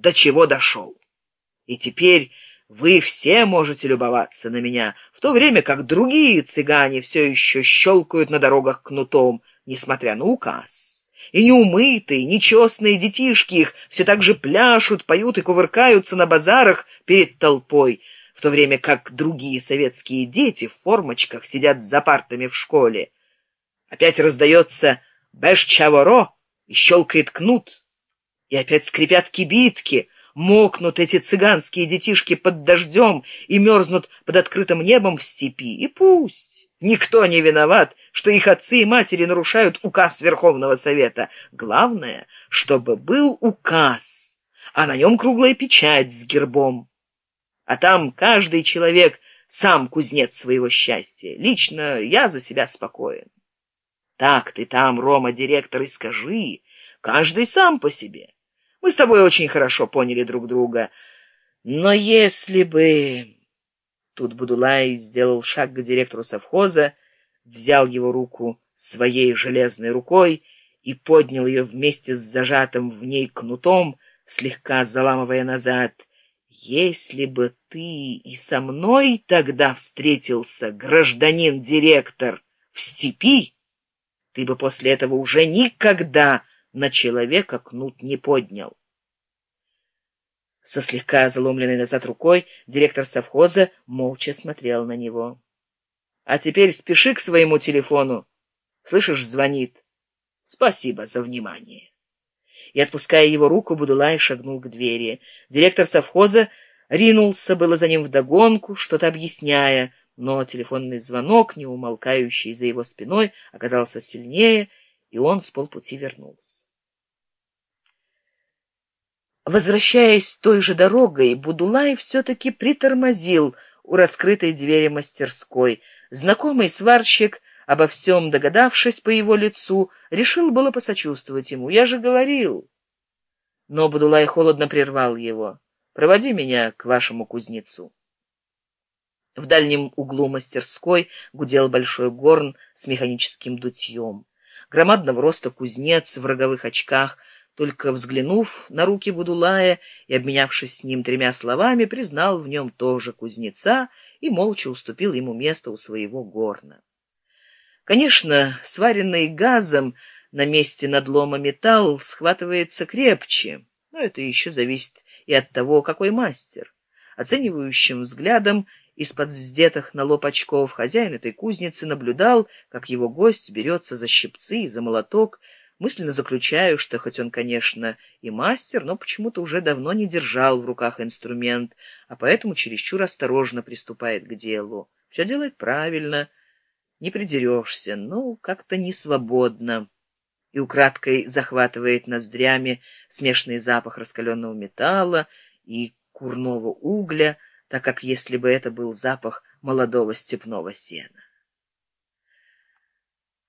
до чего дошел. И теперь вы все можете любоваться на меня, в то время как другие цыгане все еще щелкают на дорогах кнутом, несмотря на указ. И неумытые, нечестные детишки их все так же пляшут, поют и кувыркаются на базарах перед толпой, в то время как другие советские дети в формочках сидят за партами в школе. Опять раздается «бэш-чаворо» и щелкает кнут, и опять скрипят кибитки, мокнут эти цыганские детишки под дождем и мерзнут под открытым небом в степи. И пусть никто не виноват, что их отцы и матери нарушают указ Верховного Совета. Главное, чтобы был указ, а на нем круглая печать с гербом. А там каждый человек сам кузнец своего счастья. Лично я за себя спокоен. Так ты там, Рома, директор, и скажи. Каждый сам по себе. Мы с тобой очень хорошо поняли друг друга. Но если бы...» Тут Будулай сделал шаг к директору совхоза, взял его руку своей железной рукой и поднял ее вместе с зажатым в ней кнутом, слегка заламывая назад. «Если бы ты и со мной тогда встретился, гражданин-директор, в степи, ты бы после этого уже никогда на человека кнут не поднял. Со слегка заломленной назад рукой директор совхоза молча смотрел на него. «А теперь спеши к своему телефону. Слышишь, звонит. Спасибо за внимание». И, отпуская его руку, Будулай шагнул к двери. Директор совхоза ринулся было за ним вдогонку, что-то объясняя, но телефонный звонок, не умолкающий за его спиной, оказался сильнее, и он с полпути вернулся. Возвращаясь той же дорогой, Будулай все-таки притормозил у раскрытой двери мастерской. Знакомый сварщик, обо всем догадавшись по его лицу, решил было посочувствовать ему. «Я же говорил!» Но Будулай холодно прервал его. «Проводи меня к вашему кузнецу». В дальнем углу мастерской гудел большой горн с механическим дутьем. Громадного роста кузнец в роговых очках, только взглянув на руки Будулая и обменявшись с ним тремя словами, признал в нем тоже кузнеца и молча уступил ему место у своего горна. Конечно, сваренный газом на месте надлома металл схватывается крепче, но это еще зависит и от того, какой мастер. Оценивающим взглядом из-под вздетых на лоб очков хозяин этой кузницы наблюдал, как его гость берется за щипцы и за молоток, мысленно заключаю, что хоть он, конечно, и мастер, но почему-то уже давно не держал в руках инструмент, а поэтому чересчур осторожно приступает к делу. Все делает правильно, не придерешься, ну, как-то не свободно. И украдкой захватывает ноздрями смешанный запах раскаленного металла и курного угля, так как если бы это был запах молодого степного сена.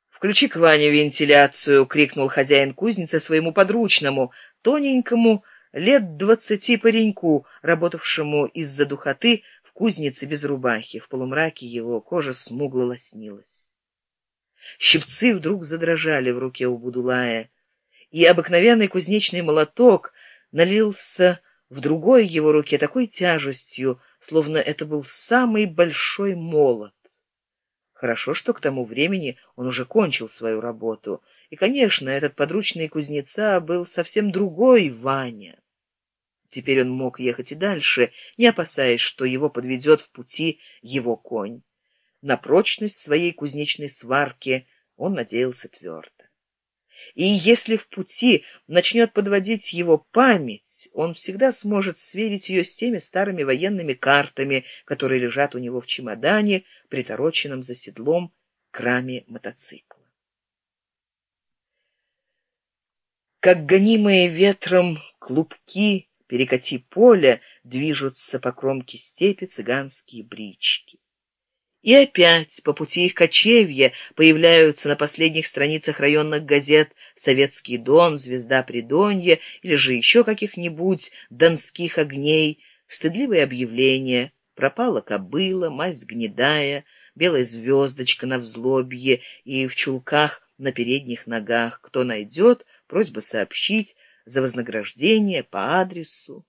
«Включи к Ване вентиляцию!» — крикнул хозяин кузницы своему подручному, тоненькому, лет двадцати пареньку, работавшему из-за духоты в кузнице без рубахи. В полумраке его кожа смугло лоснилась. Щипцы вдруг задрожали в руке у Будулая, и обыкновенный кузнечный молоток налился в другой его руке такой тяжестью, словно это был самый большой молот. Хорошо, что к тому времени он уже кончил свою работу. И, конечно, этот подручный кузнеца был совсем другой Ваня. Теперь он мог ехать и дальше, не опасаясь, что его подведет в пути его конь. На прочность своей кузнечной сварки он надеялся твердо. И если в пути начнет подводить его память, он всегда сможет сверить ее с теми старыми военными картами, которые лежат у него в чемодане, притороченном за седлом к раме мотоцикла. Как гонимые ветром клубки перекати поля движутся по кромке степи цыганские брички. И опять по пути их кочевья появляются на последних страницах районных газет «Советский Дон», «Звезда Придонья» или же еще каких-нибудь донских огней, стыдливые объявления «Пропала кобыла», «Масть гнедая», «Белая звездочка на взлобье» и в чулках на передних ногах. Кто найдет, просьба сообщить, за вознаграждение по адресу.